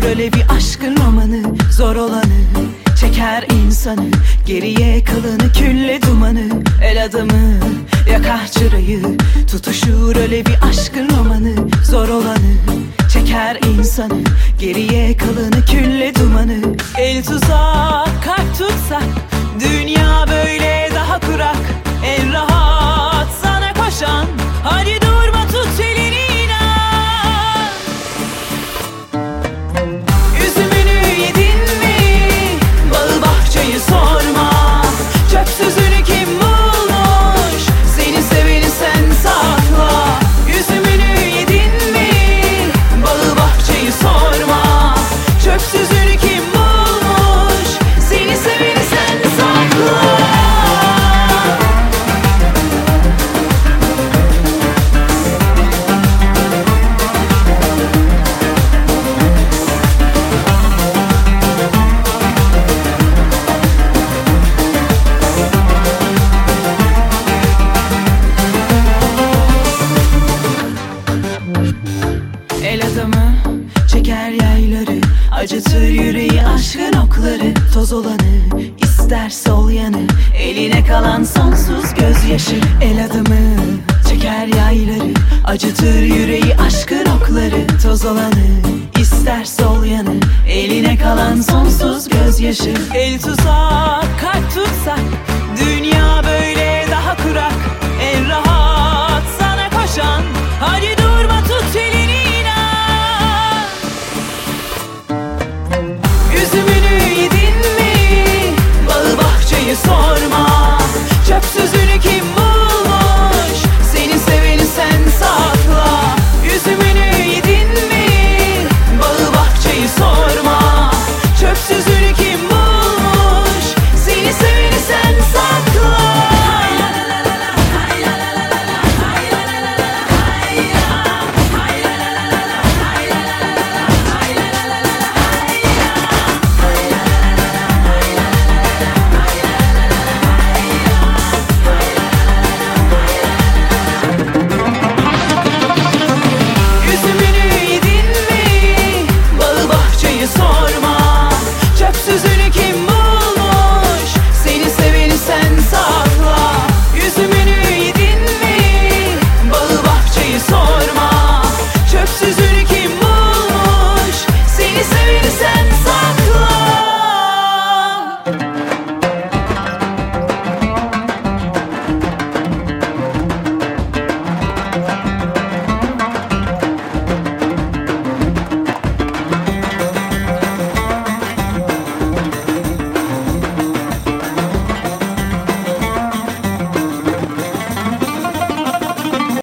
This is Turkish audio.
Olur öyle bir aşkın romanı Zor olanı Çeker insanı Geriye kalanı külle dumanı El adamı Yakar çırayı Tutuşur öyle bir aşkın romanı Zor olanı Çeker insanı Geriye kalanı külle dumanı. El tuzak kalp tutsak Dünya böyle daha Acıtır yüreği aşkın okları Toz olanı ister sol yanı Eline kalan sonsuz gözyaşı El adamı çeker yayları Acıtır yüreği aşkın okları Toz olanı ister sol yanı Eline kalan sonsuz gözyaşı. El tuzak